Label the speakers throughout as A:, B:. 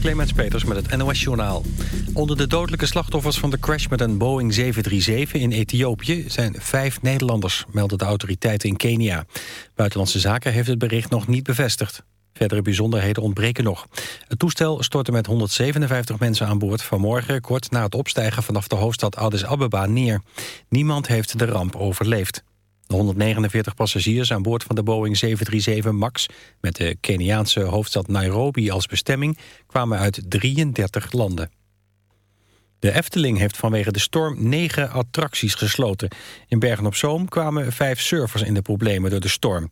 A: Clemens Peters met het NOS-journaal. Onder de dodelijke slachtoffers van de crash met een Boeing 737 in Ethiopië... zijn vijf Nederlanders, melden de autoriteiten in Kenia. Buitenlandse Zaken heeft het bericht nog niet bevestigd. Verdere bijzonderheden ontbreken nog. Het toestel stortte met 157 mensen aan boord vanmorgen... kort na het opstijgen vanaf de hoofdstad Addis Ababa neer. Niemand heeft de ramp overleefd. De 149 passagiers aan boord van de Boeing 737 MAX... met de Keniaanse hoofdstad Nairobi als bestemming... kwamen uit 33 landen. De Efteling heeft vanwege de storm negen attracties gesloten. In Bergen-op-Zoom kwamen vijf surfers in de problemen door de storm.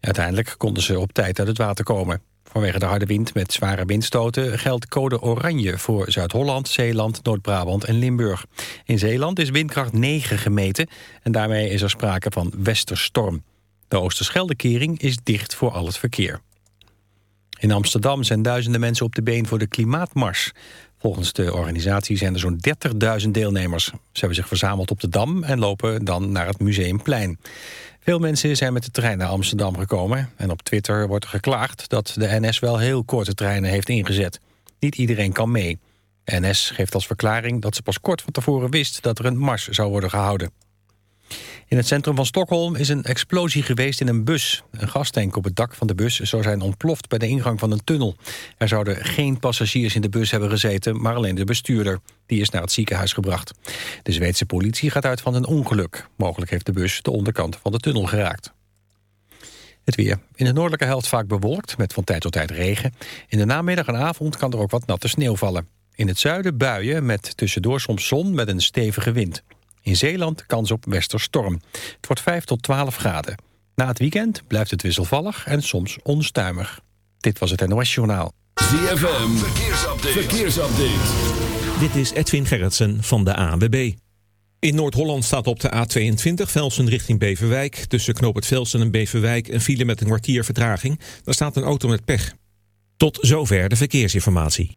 A: Uiteindelijk konden ze op tijd uit het water komen. Vanwege de harde wind met zware windstoten geldt code oranje voor Zuid-Holland, Zeeland, Noord-Brabant en Limburg. In Zeeland is windkracht 9 gemeten en daarmee is er sprake van westerstorm. De Oosterscheldekering is dicht voor al het verkeer. In Amsterdam zijn duizenden mensen op de been voor de klimaatmars. Volgens de organisatie zijn er zo'n 30.000 deelnemers. Ze hebben zich verzameld op de Dam en lopen dan naar het Museumplein. Veel mensen zijn met de trein naar Amsterdam gekomen... en op Twitter wordt er geklaagd dat de NS wel heel korte treinen heeft ingezet. Niet iedereen kan mee. NS geeft als verklaring dat ze pas kort van tevoren wist... dat er een mars zou worden gehouden. In het centrum van Stockholm is een explosie geweest in een bus. Een gastank op het dak van de bus zou zijn ontploft bij de ingang van een tunnel. Er zouden geen passagiers in de bus hebben gezeten, maar alleen de bestuurder. Die is naar het ziekenhuis gebracht. De Zweedse politie gaat uit van een ongeluk. Mogelijk heeft de bus de onderkant van de tunnel geraakt. Het weer. In de noordelijke helft vaak bewolkt, met van tijd tot tijd regen. In de namiddag en avond kan er ook wat natte sneeuw vallen. In het zuiden buien met tussendoor soms zon met een stevige wind. In Zeeland kans op westerstorm. Het wordt 5 tot 12 graden. Na het weekend blijft het wisselvallig en soms onstuimig. Dit was het NOS Journaal.
B: ZFM, verkeersupdate. verkeersupdate.
C: Dit is Edwin Gerritsen van de ANWB. In Noord-Holland staat op de A22 Velsen richting Beverwijk. Tussen Knoop het Velsen en Beverwijk een file met een kwartier vertraging. Daar staat een auto met pech. Tot zover de verkeersinformatie.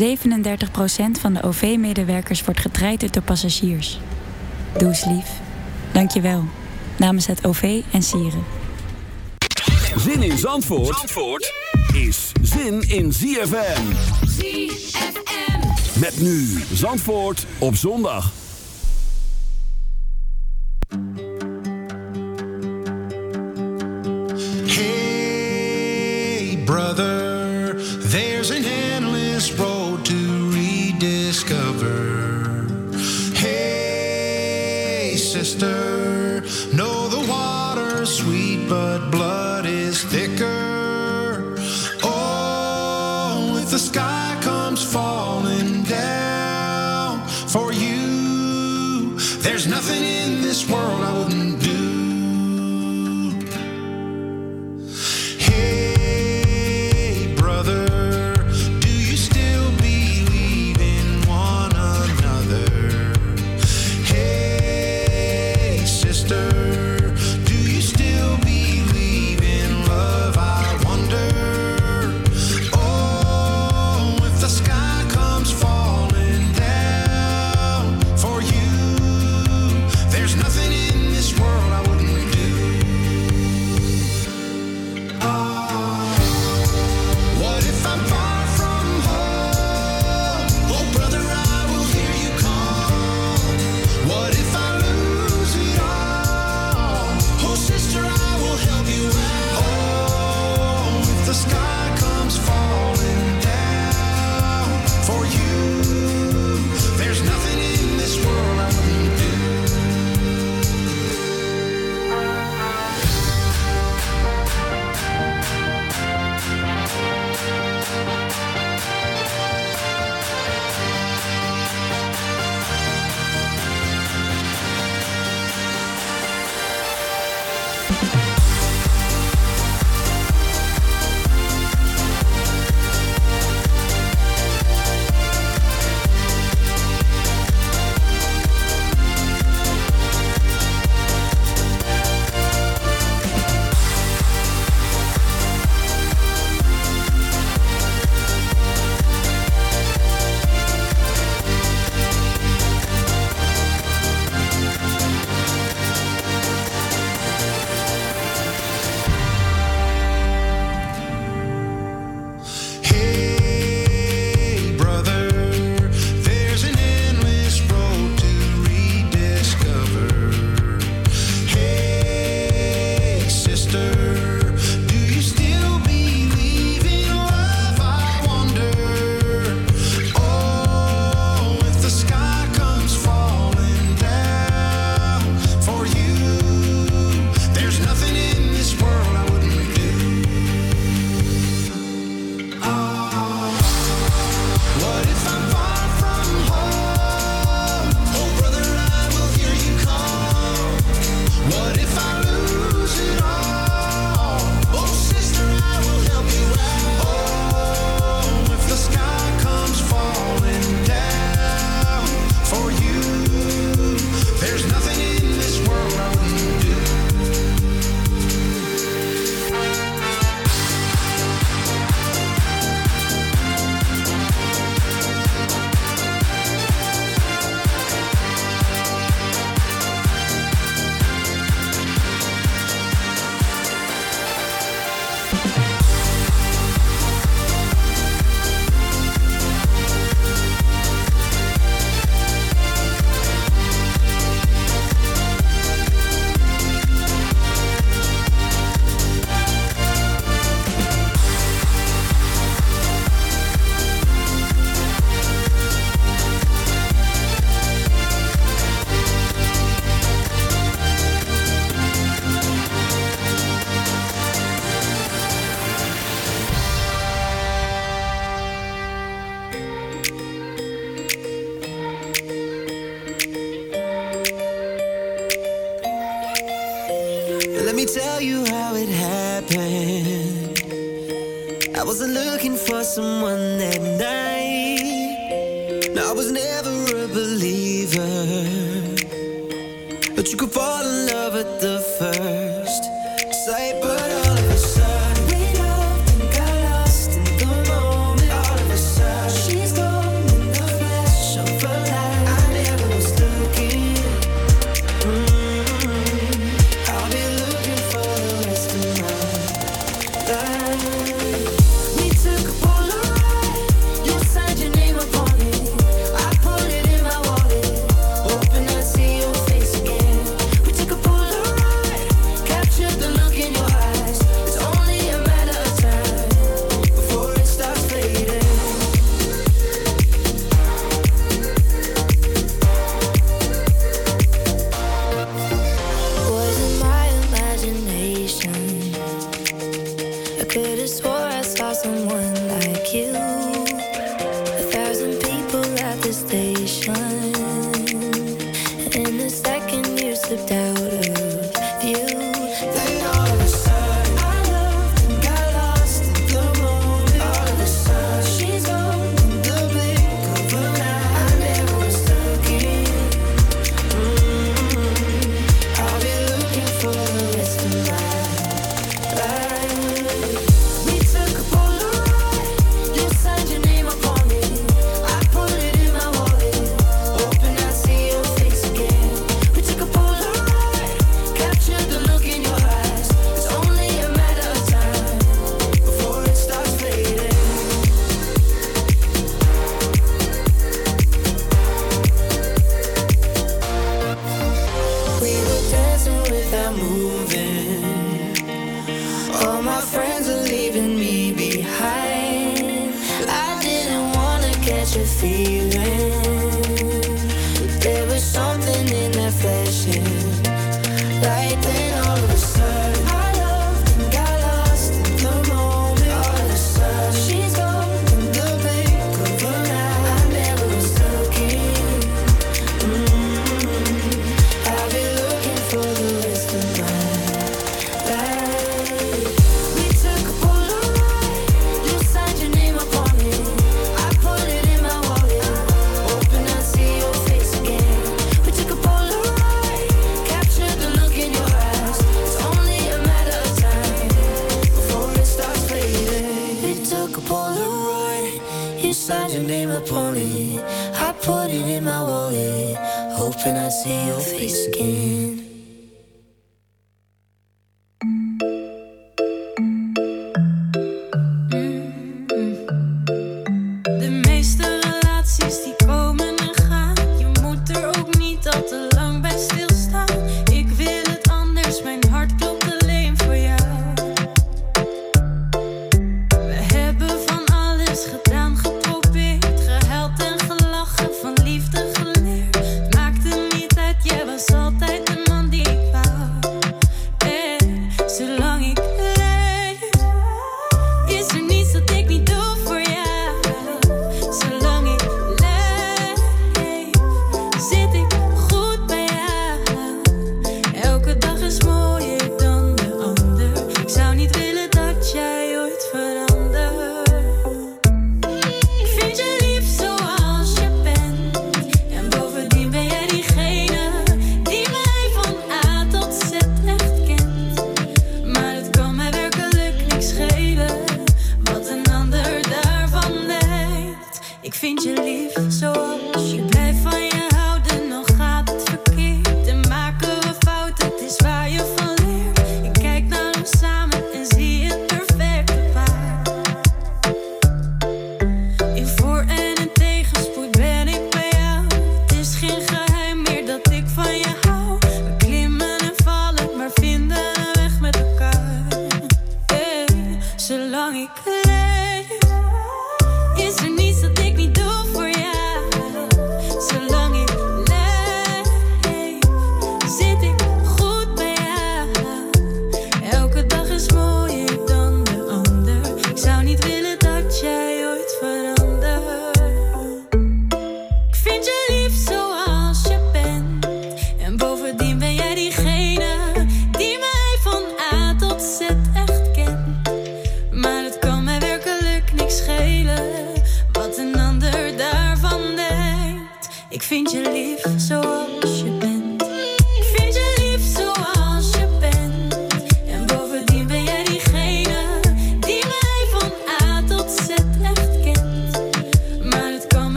D: 37% van de OV-medewerkers wordt getraind door passagiers. Doe eens lief. Dank je wel. Namens het OV en Sieren.
B: Zin in Zandvoort, Zandvoort is zin in ZFM.
E: ZFM.
B: Met nu Zandvoort op zondag.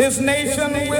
F: This
G: nation will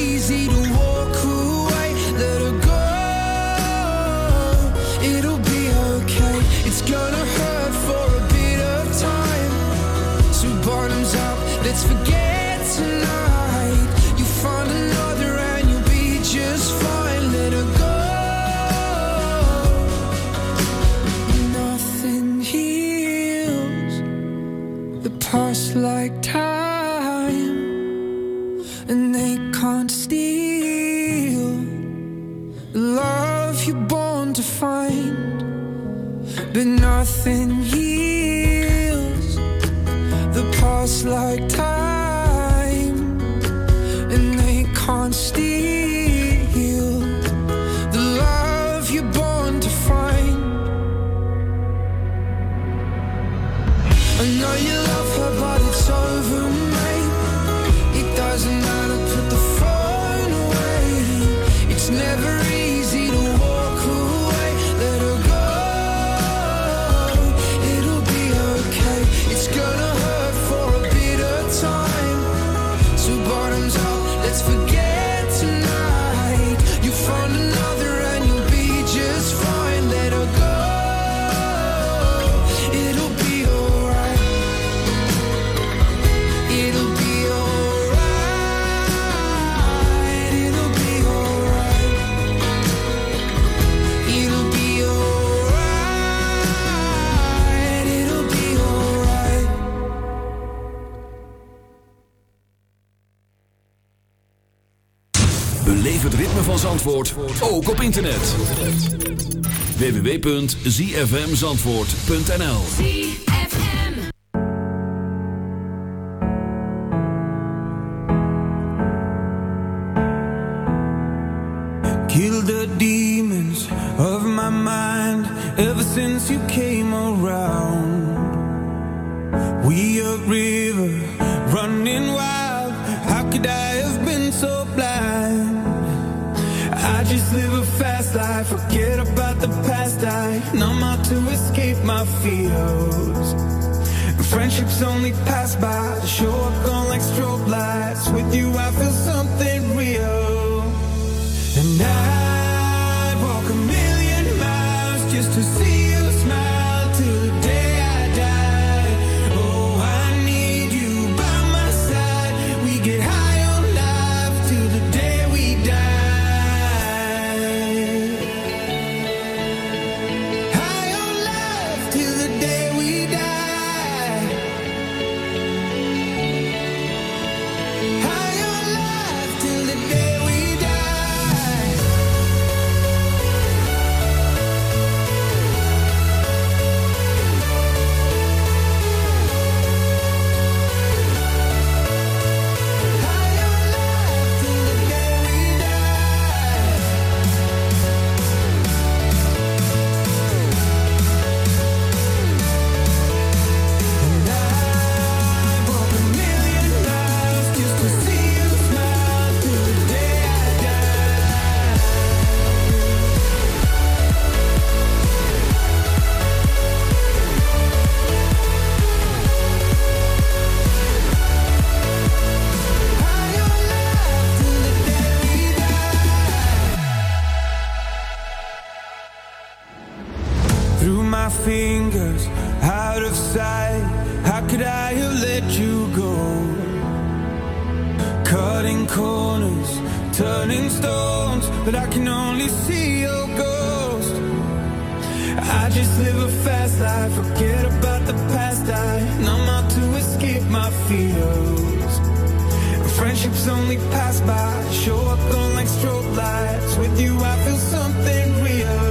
B: www.zfmzandvoort.nl
H: Kill the demons of my mind ever since you came around. We a river running wild. How could I have been so blind? I just live a fast life, forget about I numb out to escape my fears. Friendships only pass by, show up gone like strobe lights. With you, I feel something I just live a fast life, forget about the past. I numb out to escape my fears. Friendships only pass by, show up on like strobe lights. With you, I feel something real.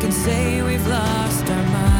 I: can say we've lost our minds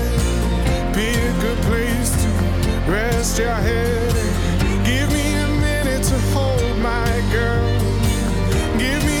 J: A place to rest your head. Give me a minute to hold my girl. Give me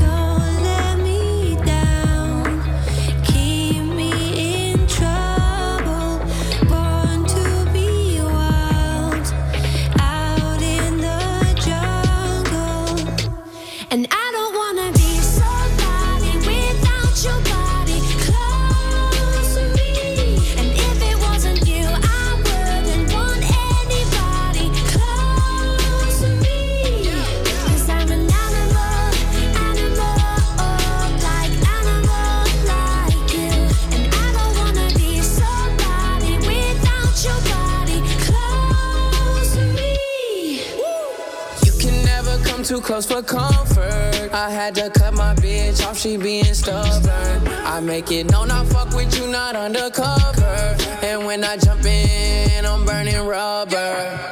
K: for comfort. I had to cut my bitch off, she being stubborn. I make it known I fuck with you, not undercover. And when I jump in, I'm burning rubber.